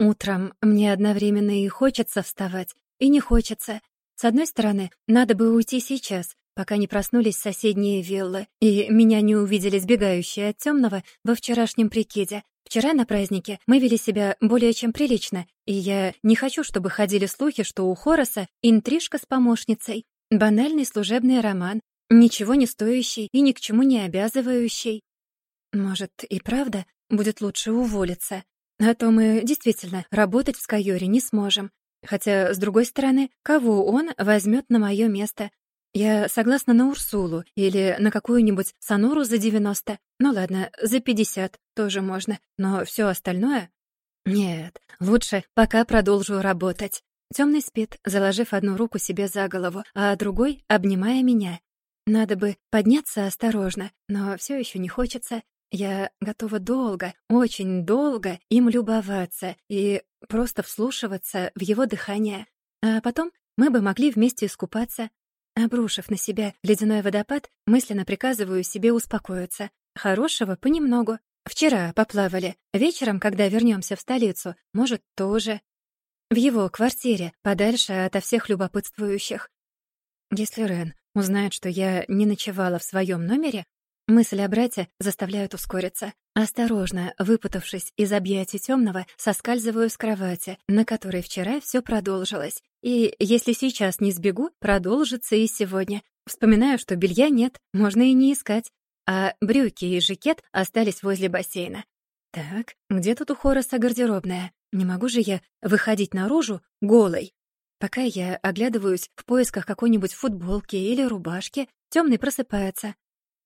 Утром мне одновременно и хочется вставать, и не хочется. С одной стороны, надо бы уйти сейчас, пока не проснулись соседние виллы, и меня не увидели сбегающие от темного во вчерашнем прикиде. Вчера на празднике мы вели себя более чем прилично, и я не хочу, чтобы ходили слухи, что у Хороса интрижка с помощницей, банальный служебный роман, ничего не стоящий и ни к чему не обязывающий. Может, и правда будет лучше уволиться, а то мы действительно работать в Скайоре не сможем. Хотя, с другой стороны, кого он возьмет на мое место? Я согласна на Урсулу или на какую-нибудь Сонору за 90. Ну ладно, за 50 тоже можно, но все остальное... Нет, лучше пока продолжу работать. Темный спит, заложив одну руку себе за голову, а другой обнимая меня. Надо бы подняться осторожно, но все еще не хочется. Я готова долго, очень долго им любоваться и просто вслушиваться в его дыхание. А потом мы бы могли вместе искупаться. Обрушив на себя ледяной водопад, мысленно приказываю себе успокоиться. Хорошего понемногу. Вчера поплавали. Вечером, когда вернемся в столицу, может, тоже. В его квартире, подальше ото всех любопытствующих. Если Рен узнает, что я не ночевала в своем номере, Мысли о брате заставляют ускориться. Осторожно, выпутавшись из объятий темного, соскальзываю с кровати, на которой вчера все продолжилось. И если сейчас не сбегу, продолжится и сегодня. Вспоминаю, что белья нет, можно и не искать. А брюки и жакет остались возле бассейна. Так, где тут у Хороса гардеробная? Не могу же я выходить наружу голой. Пока я оглядываюсь в поисках какой-нибудь футболки или рубашки, темный просыпается,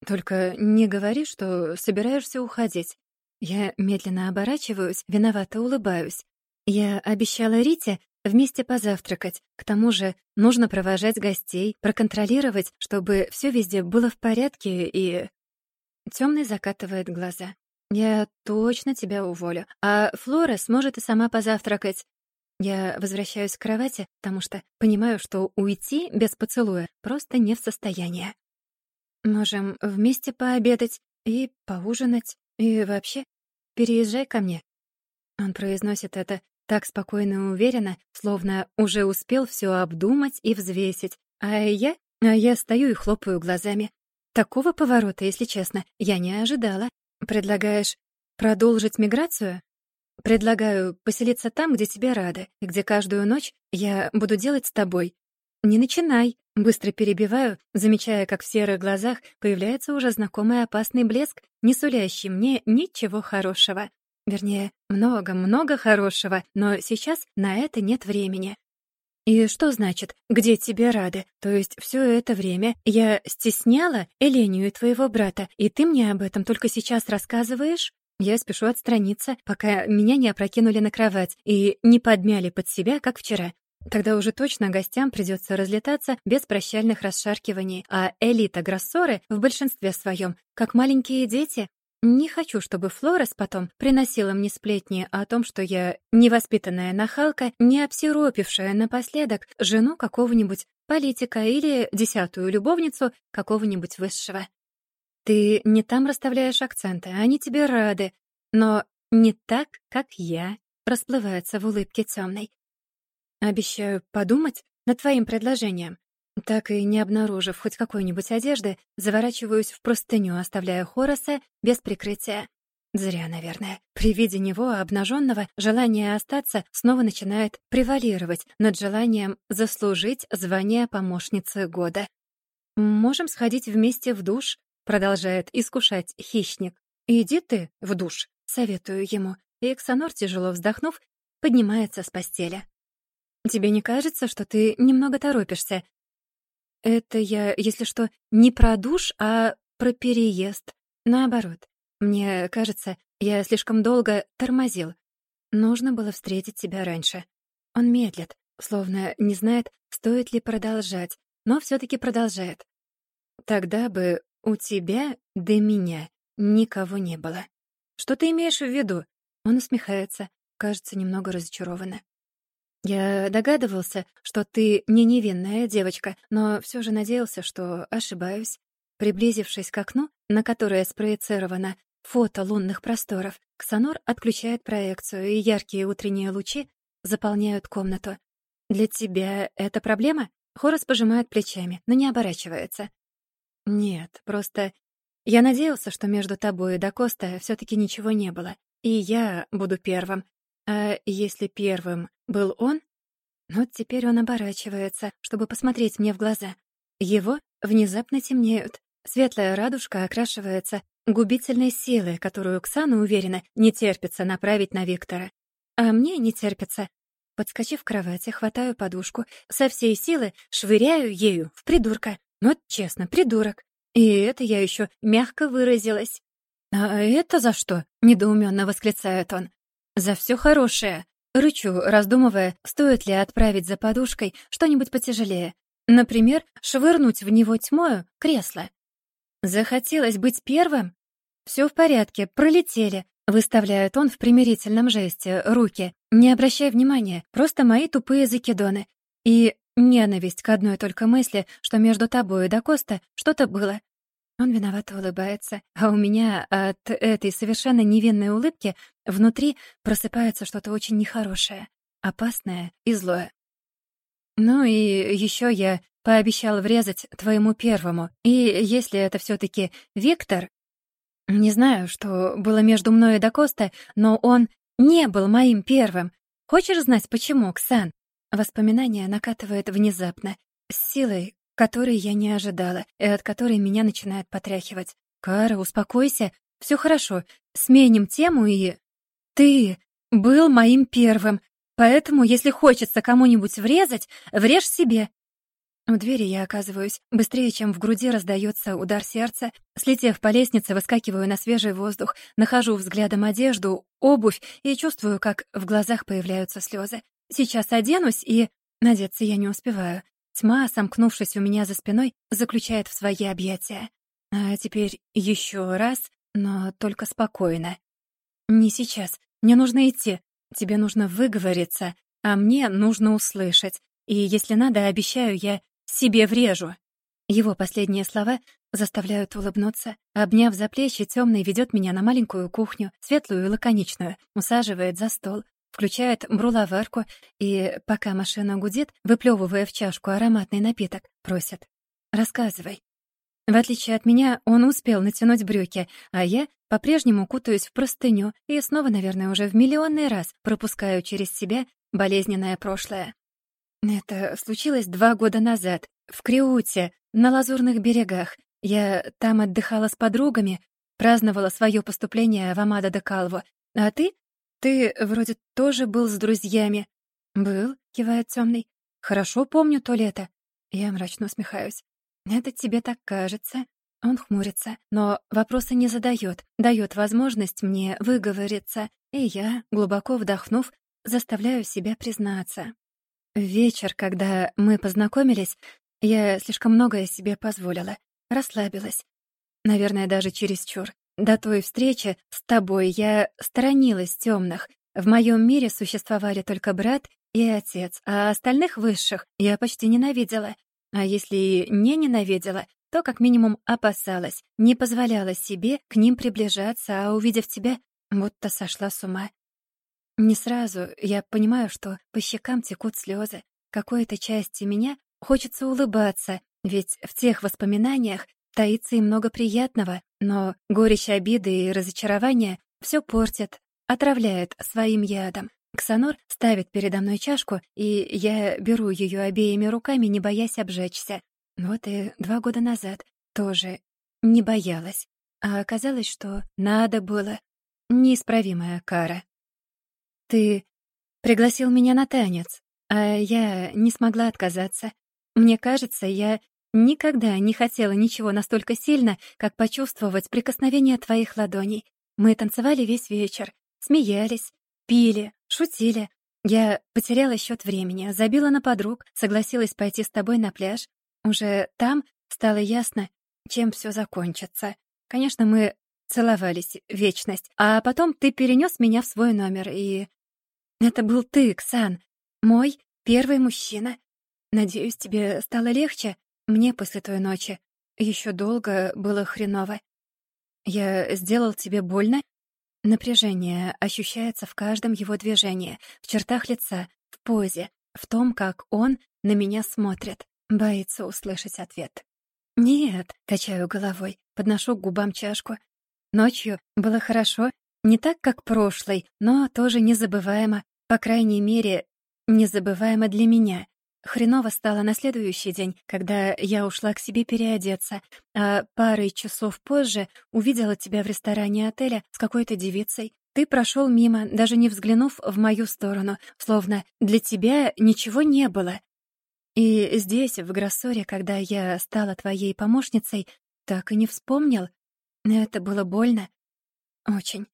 только не говори, что собираешься уходить. Я медленно оборачиваюсь, виновато улыбаюсь. Я обещала Рите вместе позавтракать. К тому же нужно провожать гостей, проконтролировать, чтобы все везде было в порядке и... Темный закатывает глаза. «Я точно тебя уволю, а Флора сможет и сама позавтракать». Я возвращаюсь к кровати, потому что понимаю, что уйти без поцелуя просто не в состоянии. Можем вместе пообедать и поужинать, и вообще переезжай ко мне». Он произносит это так спокойно и уверенно, словно уже успел все обдумать и взвесить, а я... А я стою и хлопаю глазами. Такого поворота, если честно, я не ожидала. Предлагаешь продолжить миграцию? Предлагаю поселиться там, где тебе рады, где каждую ночь я буду делать с тобой. Не начинай, Быстро перебиваю, замечая, как в серых глазах появляется уже знакомый опасный блеск, не сулящий мне ничего хорошего. Вернее, много-много хорошего, но сейчас на это нет времени. И что значит «где тебе рады»? То есть все это время я стесняла Элению и твоего брата, и ты мне об этом только сейчас рассказываешь? Я спешу отстраниться, пока меня не опрокинули на кровать и не подмяли под себя, как вчера. Тогда уже точно гостям придется разлетаться без прощальных расшаркиваний, а элита Гроссоры в большинстве своем, как маленькие дети. Не хочу, чтобы Флорес потом приносила мне сплетни о том, что я невоспитанная нахалка, не обсиропившая напоследок жену какого-нибудь политика или десятую любовницу какого-нибудь высшего. Ты не там расставляешь акценты, они тебе рады, но не так, как я, расплывается в улыбке темной. Обещаю подумать над твоим предложением. Так и не обнаружив хоть какой-нибудь одежды, заворачиваюсь в простыню, оставляя Хороса без прикрытия. Зря, наверное. При виде него, обнаженного, желание остаться снова начинает превалировать над желанием заслужить звание помощницы года. «Можем сходить вместе в душ», — продолжает искушать хищник. «Иди ты в душ», — советую ему. И Эксонор, тяжело вздохнув, поднимается с постели. Тебе не кажется, что ты немного торопишься? Это я, если что, не про душ, а про переезд. Наоборот. Мне кажется, я слишком долго тормозил. Нужно было встретить тебя раньше. Он медлит, словно не знает, стоит ли продолжать, но все таки продолжает. Тогда бы у тебя до меня никого не было. Что ты имеешь в виду? Он усмехается, кажется немного разочарованно. Я догадывался, что ты не невинная девочка, но все же надеялся, что ошибаюсь. Приблизившись к окну, на которое спроецирована фото лунных просторов. Ксанор отключает проекцию, и яркие утренние лучи заполняют комнату. «Для тебя это проблема?» Хорос пожимает плечами, но не оборачивается. «Нет, просто я надеялся, что между тобой и Дакоста все таки ничего не было, и я буду первым. А если первым был он, вот теперь он оборачивается, чтобы посмотреть мне в глаза. Его внезапно темнеют. Светлая радужка окрашивается губительной силой, которую Ксана уверена не терпится направить на Виктора. А мне не терпится. Подскочив к кровати, хватаю подушку, со всей силы швыряю ею в придурка. Вот честно, придурок. И это я еще мягко выразилась. «А это за что?» — недоуменно восклицает он. «За все хорошее». Рычу, раздумывая, стоит ли отправить за подушкой что-нибудь потяжелее. Например, швырнуть в него тьмою кресло. Захотелось быть первым? Все в порядке, пролетели. Выставляет он в примирительном жесте руки. Не обращай внимания, просто мои тупые закидоны. И ненависть к одной только мысли, что между тобой и Дакоста что-то было. Он виновато улыбается, а у меня от этой совершенно невинной улыбки внутри просыпается что-то очень нехорошее, опасное и злое. Ну и еще я пообещал врезать твоему первому. И если это все таки Виктор... Не знаю, что было между мной и Дакоста, но он не был моим первым. Хочешь знать, почему, Ксан? Воспоминание накатывает внезапно, с силой, которой я не ожидала, и от которой меня начинает потряхивать. «Кара, успокойся, все хорошо, сменим тему и...» «Ты был моим первым, поэтому, если хочется кому-нибудь врезать, врежь себе». У двери я оказываюсь быстрее, чем в груди раздается удар сердца. Слетев по лестнице, выскакиваю на свежий воздух, нахожу взглядом одежду, обувь и чувствую, как в глазах появляются слезы. Сейчас оденусь и... Надеться я не успеваю. Тьма, сомкнувшись у меня за спиной, заключает в свои объятия. А теперь еще раз, но только спокойно. Не сейчас. Мне нужно идти. Тебе нужно выговориться, а мне нужно услышать. И если надо, обещаю, я себе врежу. Его последние слова заставляют улыбнуться. Обняв за плечи, темный ведет меня на маленькую кухню, светлую и лаконичную, усаживает за стол, включает бруловарку и, пока машина гудит, выплевывая в чашку ароматный напиток, просит «Рассказывай». В отличие от меня, он успел натянуть брюки, а я по-прежнему кутаюсь в простыню и снова, наверное, уже в миллионный раз пропускаю через себя болезненное прошлое. Это случилось два года назад, в Криуте, на Лазурных берегах. Я там отдыхала с подругами, праздновала свое поступление в Амада де Калво. А ты «Ты вроде тоже был с друзьями». «Был», — кивает темный. «Хорошо помню то лето». Я мрачно усмехаюсь. «Это тебе так кажется». Он хмурится, но вопросы не задает, дает возможность мне выговориться, и я, глубоко вдохнув, заставляю себя признаться. В вечер, когда мы познакомились, я слишком многое себе позволила, расслабилась. Наверное, даже чересчур. До той встречи с тобой я сторонилась темных. В моем мире существовали только брат и отец, а остальных высших я почти ненавидела. А если не ненавидела, то как минимум опасалась, не позволяла себе к ним приближаться, а увидев тебя, будто сошла с ума. Не сразу я понимаю, что по щекам текут слезы. Какой-то части меня хочется улыбаться, ведь в тех воспоминаниях таится и много приятного, но горечь обиды и разочарования все портят, отравляет своим ядом. Ксанор ставит передо мной чашку, и я беру ее обеими руками, не боясь обжечься. Вот и два года назад тоже не боялась. А оказалось, что надо было. Неисправимая кара. Ты пригласил меня на танец, а я не смогла отказаться. Мне кажется, я Никогда не хотела ничего настолько сильно, как почувствовать прикосновение твоих ладоней. Мы танцевали весь вечер, смеялись, пили, шутили. Я потеряла счет времени, забила на подруг, согласилась пойти с тобой на пляж. Уже там стало ясно, чем все закончится. Конечно, мы целовались вечность, а потом ты перенес меня в свой номер, и... Это был ты, Ксан, мой первый мужчина. Надеюсь, тебе стало легче? Мне после той ночи еще долго было хреново. Я сделал тебе больно?» Напряжение ощущается в каждом его движении, в чертах лица, в позе, в том, как он на меня смотрит. Боится услышать ответ. «Нет», — качаю головой, подношу к губам чашку. Ночью было хорошо, не так, как прошлой, но тоже незабываемо, по крайней мере, незабываемо для меня. Хреново стало на следующий день, когда я ушла к себе переодеться, а парой часов позже увидела тебя в ресторане отеля с какой-то девицей. Ты прошел мимо, даже не взглянув в мою сторону, словно для тебя ничего не было. И здесь, в Гроссоре, когда я стала твоей помощницей, так и не вспомнил. Это было больно. Очень.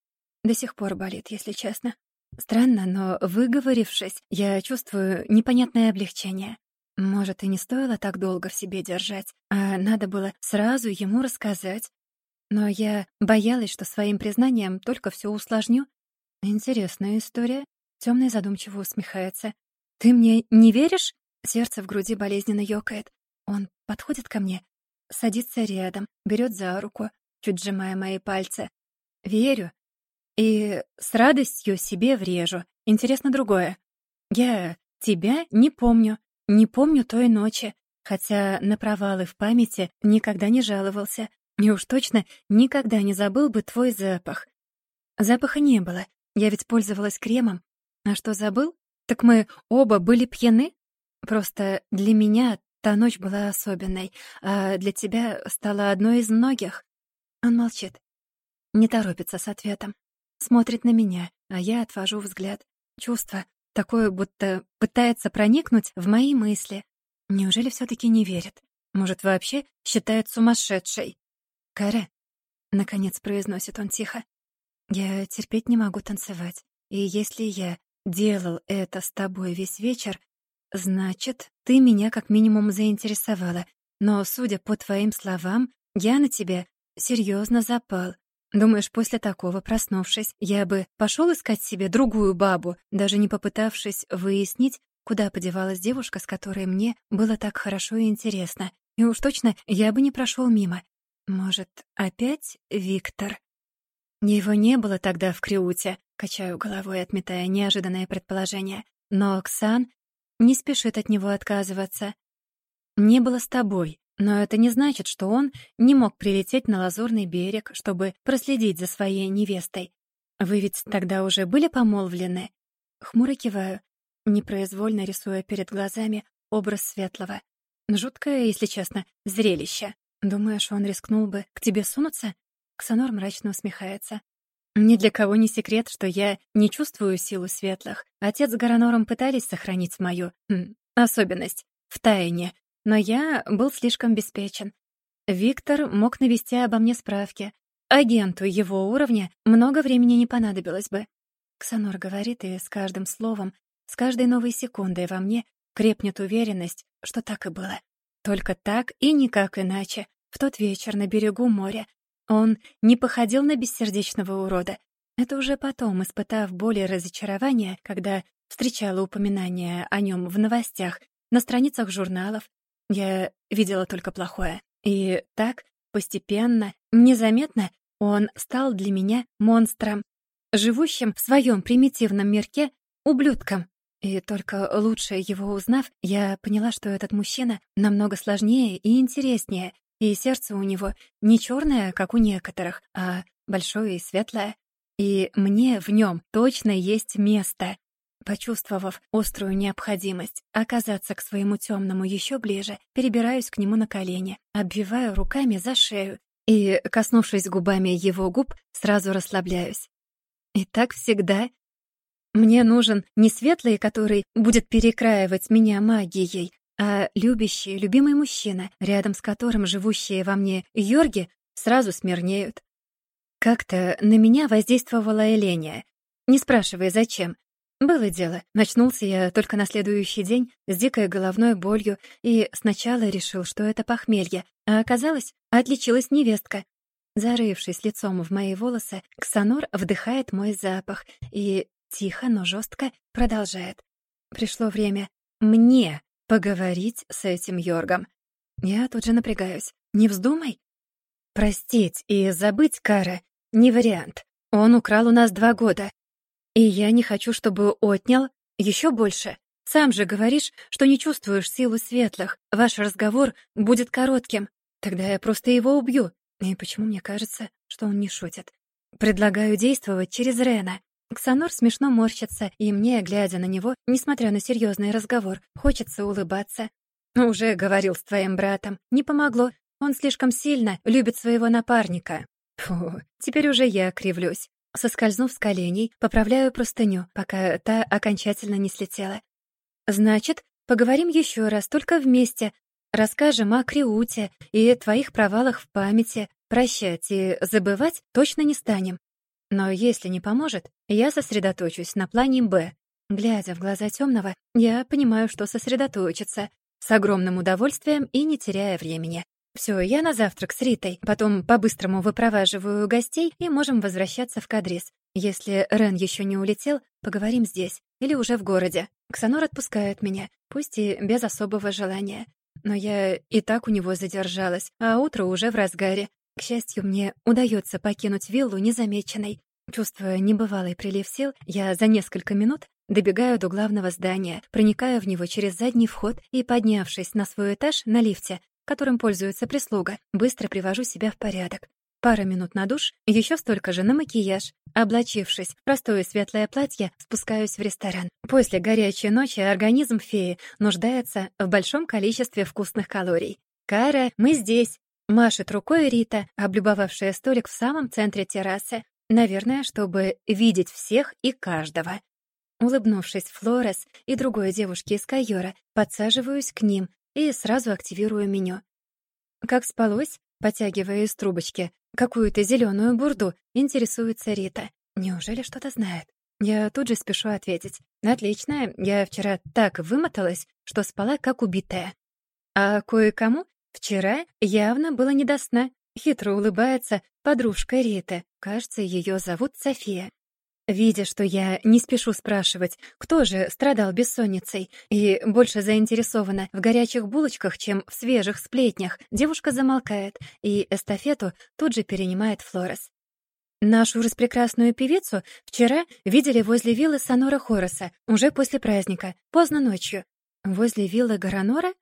До сих пор болит, если честно. Странно, но выговорившись, я чувствую непонятное облегчение. Может, и не стоило так долго в себе держать, а надо было сразу ему рассказать. Но я боялась, что своим признанием только все усложню. Интересная история. Темный задумчиво усмехается. Ты мне не веришь? Сердце в груди болезненно ёкает. Он подходит ко мне, садится рядом, берет за руку, чуть сжимая мои пальцы. Верю, и с радостью себе врежу. Интересно другое. Я тебя не помню, не помню той ночи, хотя на провалы в памяти никогда не жаловался. И уж точно никогда не забыл бы твой запах. Запаха не было, я ведь пользовалась кремом. А что забыл? Так мы оба были пьяны? Просто для меня та ночь была особенной, а для тебя стала одной из многих. Он молчит. Не торопится с ответом. Смотрит на меня, а я отвожу взгляд. Чувство такое, будто пытается проникнуть в мои мысли. Неужели все таки не верит? Может, вообще считает сумасшедшей? «Кэре», — наконец произносит он тихо, — «я терпеть не могу танцевать. И если я делал это с тобой весь вечер, значит, ты меня как минимум заинтересовала. Но, судя по твоим словам, я на тебя серьезно запал. Думаешь, после такого, проснувшись, я бы пошел искать себе другую бабу, даже не попытавшись выяснить, куда подевалась девушка, с которой мне было так хорошо и интересно. И уж точно я бы не прошел мимо. Может, опять Виктор? Его не было тогда в Криуте, качаю головой, отметая неожиданное предположение. Но Оксан не спешит от него отказываться. Не было с тобой. Но это не значит, что он не мог прилететь на Лазурный берег, чтобы проследить за своей невестой. Вы ведь тогда уже были помолвлены? Хмуро киваю, непроизвольно рисуя перед глазами образ светлого. Жуткое, если честно, зрелище. Думаешь, он рискнул бы к тебе сунуться? Ксанор мрачно усмехается. Ни для кого не секрет, что я не чувствую силу светлых. Отец с Гаранором пытались сохранить мою хм, особенность в тайне, но я был слишком беспечен. Виктор мог навести обо мне справки. Агенту его уровня много времени не понадобилось бы. Ксанор говорит, и с каждым словом, с каждой новой секундой во мне крепнет уверенность, что так и было. Только так и никак иначе. В тот вечер на берегу моря он не походил на бессердечного урода. Это уже потом, испытав боль и разочарование, когда встречала упоминания о нем в новостях, на страницах журналов, я видела только плохое. И так, постепенно, незаметно, он стал для меня монстром, живущим в своем примитивном мирке ублюдком. И только лучше его узнав, я поняла, что этот мужчина намного сложнее и интереснее, и сердце у него не черное, как у некоторых, а большое и светлое. И мне в нем точно есть место. Почувствовав острую необходимость оказаться к своему темному еще ближе, перебираюсь к нему на колени, обвиваю руками за шею и, коснувшись губами его губ, сразу расслабляюсь. И так всегда. Мне нужен не светлый, который будет перекраивать меня магией, а любящий, любимый мужчина, рядом с которым живущие во мне Йорги сразу смирнеют. Как-то на меня воздействовала Эления. Не спрашивая, зачем, было дело. Начнулся я только на следующий день с дикой головной болью и сначала решил, что это похмелье, а оказалось, отличилась невестка. Зарывшись лицом в мои волосы, Ксанор вдыхает мой запах и тихо, но жестко продолжает. Пришло время мне поговорить с этим Йоргом. Я тут же напрягаюсь. Не вздумай. Простить и забыть Кара — не вариант. Он украл у нас два года. И я не хочу, чтобы отнял еще больше. Сам же говоришь, что не чувствуешь силу светлых. Ваш разговор будет коротким. Тогда я просто его убью. И почему мне кажется, что он не шутит? Предлагаю действовать через Рена. Ксанор смешно морщится, и мне, глядя на него, несмотря на серьезный разговор, хочется улыбаться. «Уже говорил с твоим братом. Не помогло. Он слишком сильно любит своего напарника». Фу, теперь уже я кривлюсь. Соскользнув с коленей, поправляю простыню, пока та окончательно не слетела. «Значит, поговорим еще раз, только вместе. Расскажем о Криуте и твоих провалах в памяти. Прощать и забывать точно не станем. Но если не поможет, я сосредоточусь на плане «Б». Глядя в глаза темного, я понимаю, что сосредоточиться. С огромным удовольствием и не теряя времени. Все, я на завтрак с Ритой, потом по-быстрому выпроваживаю гостей и можем возвращаться в Кадрис. Если Рен еще не улетел, поговорим здесь или уже в городе. Ксанор отпускает меня, пусть и без особого желания. Но я и так у него задержалась, а утро уже в разгаре. К счастью, мне удается покинуть виллу незамеченной. Чувствуя небывалый прилив сил, я за несколько минут добегаю до главного здания, проникаю в него через задний вход и, поднявшись на свой этаж на лифте, которым пользуется прислуга, быстро привожу себя в порядок. Пара минут на душ, еще столько же на макияж. Облачившись в простое светлое платье, спускаюсь в ресторан. После горячей ночи организм феи нуждается в большом количестве вкусных калорий. «Кара, мы здесь!» Машет рукой Рита, облюбовавшая столик в самом центре террасы. Наверное, чтобы видеть всех и каждого. Улыбнувшись Флорес и другой девушке из Кайора, подсаживаюсь к ним и сразу активирую меню. Как спалось, потягивая из трубочки какую-то зеленую бурду, интересуется Рита. Неужели что-то знает? Я тут же спешу ответить. Отлично, я вчера так вымоталась, что спала как убитая. А кое-кому Вчера явно было не до сна. Хитро улыбается подружка Риты. Кажется, ее зовут София. Видя, что я не спешу спрашивать, кто же страдал бессонницей и больше заинтересована в горячих булочках, чем в свежих сплетнях, девушка замолкает, и эстафету тут же перенимает Флорес. Нашу распрекрасную певицу вчера видели возле виллы Сонора Хороса, уже после праздника, поздно ночью. Возле виллы Гаранора?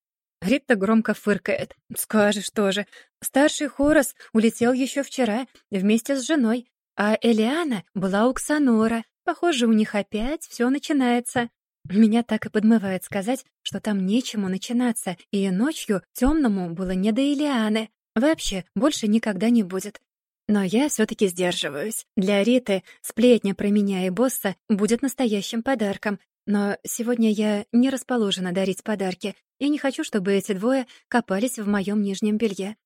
Рита громко фыркает. «Скажешь тоже. Старший Хорос улетел еще вчера вместе с женой, а Элиана была у Ксанора. Похоже, у них опять все начинается». Меня так и подмывает сказать, что там нечему начинаться, и ночью темному было не до Элианы. Вообще, больше никогда не будет. Но я все таки сдерживаюсь. Для Риты сплетня про меня и босса будет настоящим подарком, но сегодня я не расположена дарить подарки. Я не хочу, чтобы эти двое копались в моем нижнем белье.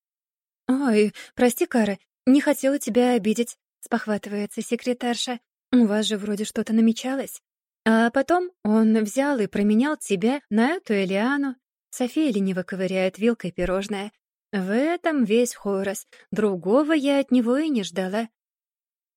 «Ой, прости, Кара, не хотела тебя обидеть», — спохватывается секретарша. «У вас же вроде что-то намечалось». А потом он взял и променял тебя на эту Элиану. София лениво ковыряет вилкой пирожное. В этом весь Хорос. Другого я от него и не ждала.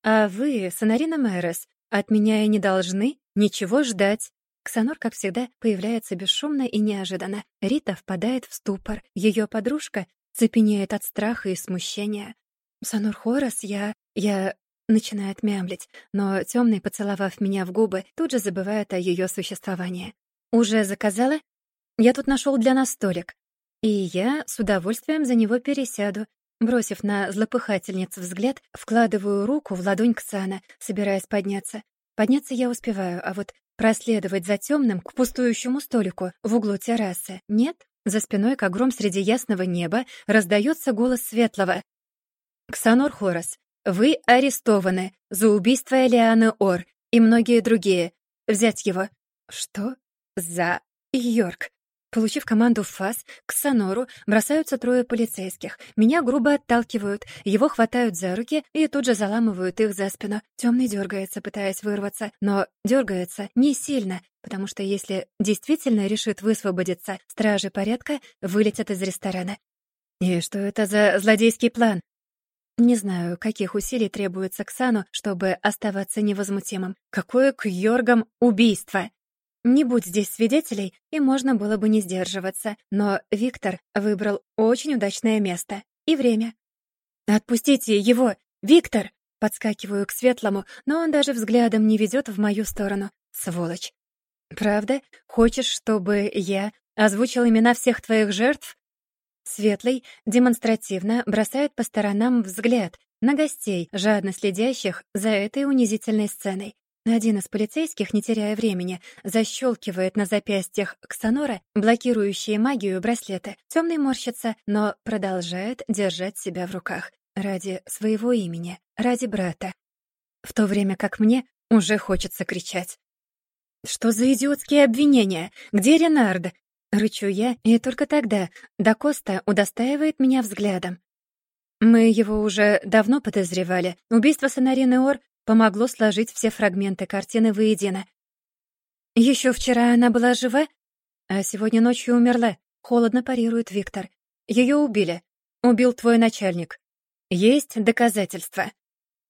А вы, Сонарина Мэрос, от меня и не должны ничего ждать. Ксанор, как всегда, появляется бесшумно и неожиданно. Рита впадает в ступор. Ее подружка цепенеет от страха и смущения. «Санор Хорос, я... я...» начинает мямлить, но темный, поцеловав меня в губы, тут же забывает о ее существовании. «Уже заказала? Я тут нашел для нас столик. И я с удовольствием за него пересяду. Бросив на злопыхательницу взгляд, вкладываю руку в ладонь Ксана, собираясь подняться. Подняться я успеваю, а вот проследовать за темным к пустующему столику в углу террасы нет. За спиной, как гром среди ясного неба, раздается голос Светлого. «Ксанор Хорос, вы арестованы за убийство Элианы Ор и многие другие. Взять его». «Что? За Йорк?» Получив команду фас, к Сонору бросаются трое полицейских. Меня грубо отталкивают, его хватают за руки и тут же заламывают их за спину. Темный дергается, пытаясь вырваться, но дергается не сильно, потому что если действительно решит высвободиться, стражи порядка вылетят из ресторана. И что это за злодейский план? Не знаю, каких усилий требуется Ксану, чтобы оставаться невозмутимым. Какое к Йоргам убийство? Не будь здесь свидетелей, и можно было бы не сдерживаться, но Виктор выбрал очень удачное место и время. «Отпустите его! Виктор!» Подскакиваю к Светлому, но он даже взглядом не ведет в мою сторону. Сволочь. «Правда? Хочешь, чтобы я озвучил имена всех твоих жертв?» Светлый демонстративно бросает по сторонам взгляд на гостей, жадно следящих за этой унизительной сценой. Один из полицейских, не теряя времени, защелкивает на запястьях Ксанора блокирующие магию браслеты. Темный морщится, но продолжает держать себя в руках. Ради своего имени, ради брата. В то время как мне уже хочется кричать. «Что за идиотские обвинения? Где Ренардо?» Рычу я, и только тогда Дакоста удостаивает меня взглядом. Мы его уже давно подозревали. Убийство Сонарины Ор помогло сложить все фрагменты картины воедино. Еще вчера она была жива, а сегодня ночью умерла. Холодно парирует Виктор. Ее убили. Убил твой начальник. Есть доказательства.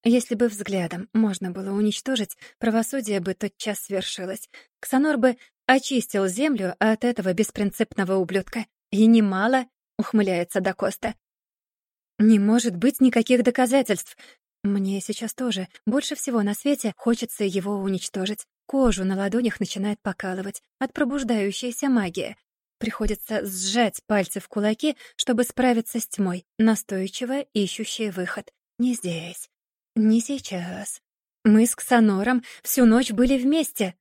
Если бы взглядом можно было уничтожить, правосудие бы тотчас свершилось. Ксанор бы очистил землю от этого беспринципного ублюдка. И немало, ухмыляется Дакоста. Не может быть никаких доказательств. Мне сейчас тоже больше всего на свете хочется его уничтожить. Кожу на ладонях начинает покалывать от пробуждающейся магии. Приходится сжать пальцы в кулаки, чтобы справиться с тьмой, настойчиво ищущая выход. Не здесь. Не сейчас. Мы с Ксанором всю ночь были вместе.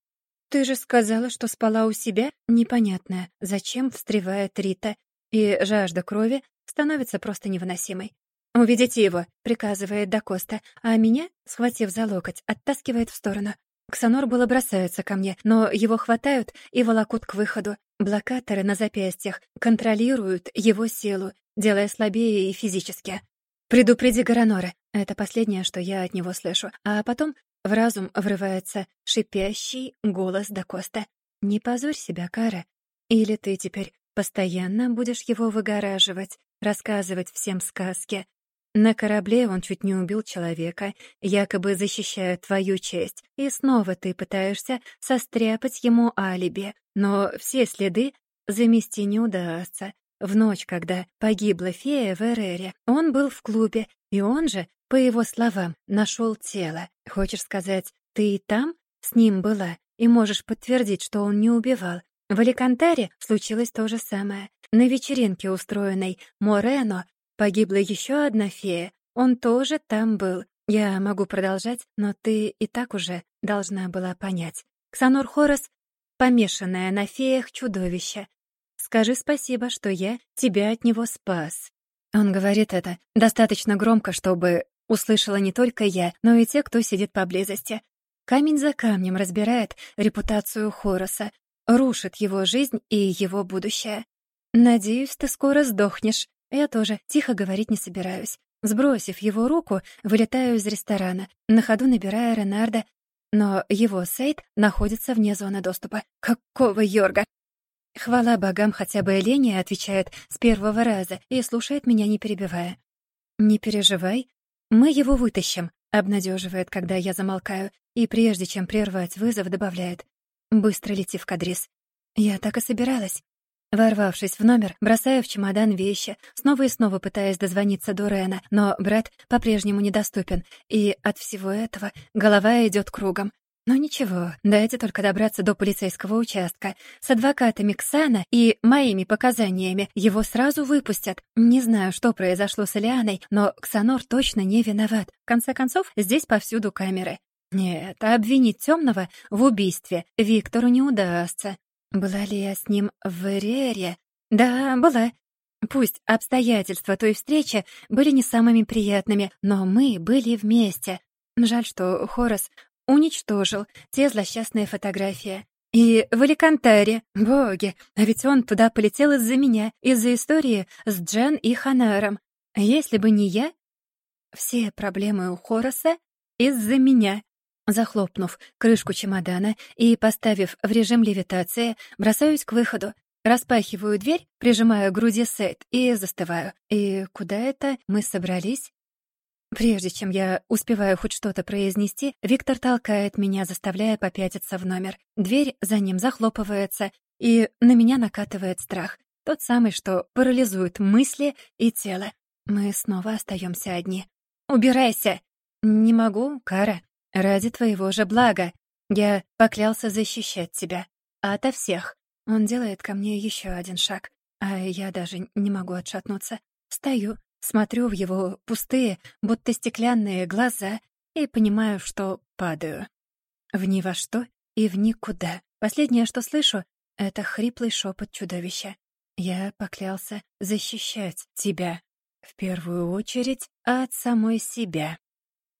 Ты же сказала, что спала у себя? Непонятно, зачем встревает Рита, и жажда крови становится просто невыносимой. «Уведите его», — приказывает Дакоста, а меня, схватив за локоть, оттаскивает в сторону. Ксанор было бросается ко мне, но его хватают и волокут к выходу. Блокаторы на запястьях контролируют его силу, делая слабее и физически. «Предупреди Гаранора», — это последнее, что я от него слышу. А потом в разум врывается шипящий голос Дакоста. «Не позорь себя, Кара. Или ты теперь постоянно будешь его выгораживать, рассказывать всем сказки, на корабле он чуть не убил человека, якобы защищая твою честь, и снова ты пытаешься состряпать ему алиби, но все следы замести не удастся. В ночь, когда погибла фея в Эрере, он был в клубе, и он же, по его словам, нашел тело. Хочешь сказать, ты и там с ним была и можешь подтвердить, что он не убивал? В Аликантаре случилось то же самое. На вечеринке, устроенной Морено, Погибла еще одна фея. Он тоже там был. Я могу продолжать, но ты и так уже должна была понять. Ксанор Хорос — помешанное на феях чудовище. Скажи спасибо, что я тебя от него спас. Он говорит это достаточно громко, чтобы услышала не только я, но и те, кто сидит поблизости. Камень за камнем разбирает репутацию Хороса, рушит его жизнь и его будущее. Надеюсь, ты скоро сдохнешь, я тоже тихо говорить не собираюсь. Сбросив его руку, вылетаю из ресторана, на ходу набирая Ренарда, но его сейт находится вне зоны доступа. Какого Йорга? Хвала богам, хотя бы Эленя отвечает с первого раза и слушает меня, не перебивая. «Не переживай, мы его вытащим», — обнадеживает, когда я замолкаю, и прежде чем прервать вызов, добавляет. «Быстро лети в кадрис». Я так и собиралась. Ворвавшись в номер, бросаю в чемодан вещи, снова и снова пытаясь дозвониться до Рена, но брат по-прежнему недоступен, и от всего этого голова идет кругом. Но ничего, дайте только добраться до полицейского участка. С адвокатами Ксана и моими показаниями его сразу выпустят. Не знаю, что произошло с Элианой, но Ксанор точно не виноват. В конце концов, здесь повсюду камеры. Нет, обвинить темного в убийстве Виктору не удастся. Была ли я с ним в Эрере? Да, была. Пусть обстоятельства той встречи были не самыми приятными, но мы были вместе. Жаль, что Хорас уничтожил те злосчастные фотографии. И в Аликантаре, боги, а ведь он туда полетел из-за меня, из-за истории с Джен и Ханаром. Если бы не я, все проблемы у Хораса из-за меня. Захлопнув крышку чемодана и поставив в режим левитации, бросаюсь к выходу. Распахиваю дверь, прижимаю к груди сет и застываю. И куда это мы собрались? Прежде чем я успеваю хоть что-то произнести, Виктор толкает меня, заставляя попятиться в номер. Дверь за ним захлопывается, и на меня накатывает страх. Тот самый, что парализует мысли и тело. Мы снова остаемся одни. «Убирайся!» «Не могу, Кара. Ради твоего же блага. Я поклялся защищать тебя. Ото всех. Он делает ко мне еще один шаг, а я даже не могу отшатнуться. Стою, смотрю в его пустые, будто стеклянные глаза и понимаю, что падаю. В ни во что и в никуда. Последнее, что слышу, — это хриплый шепот чудовища. Я поклялся защищать тебя. В первую очередь от самой себя.